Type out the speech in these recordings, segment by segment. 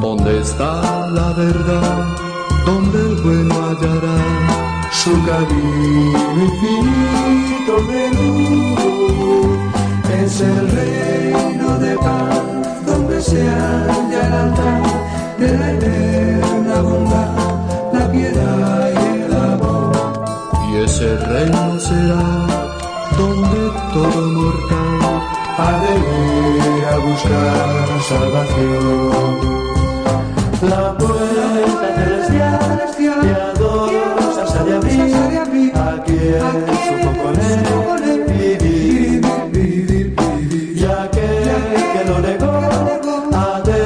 ¿Dónde está la verdad? ¿Dónde el bueno hallará Su camino infinito de luz es el reino de paz, donde se halla el altar de la eterna bondad, la piedad y el amor. Y ese reino será donde todo mortal ha de ir a buscar salvación. Quien supo con él vivir, Vivir, vivir, y aquel que lo negó, ha de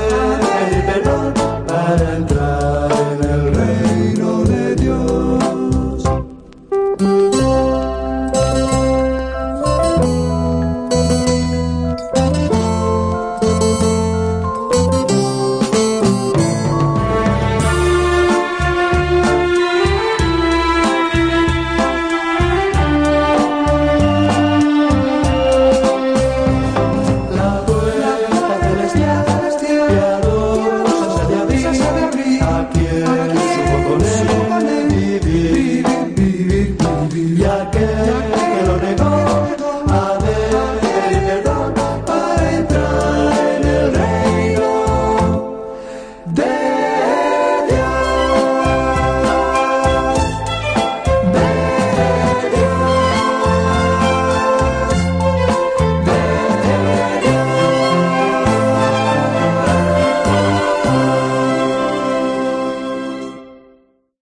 pedir perdón para entrar en el reino de Dios.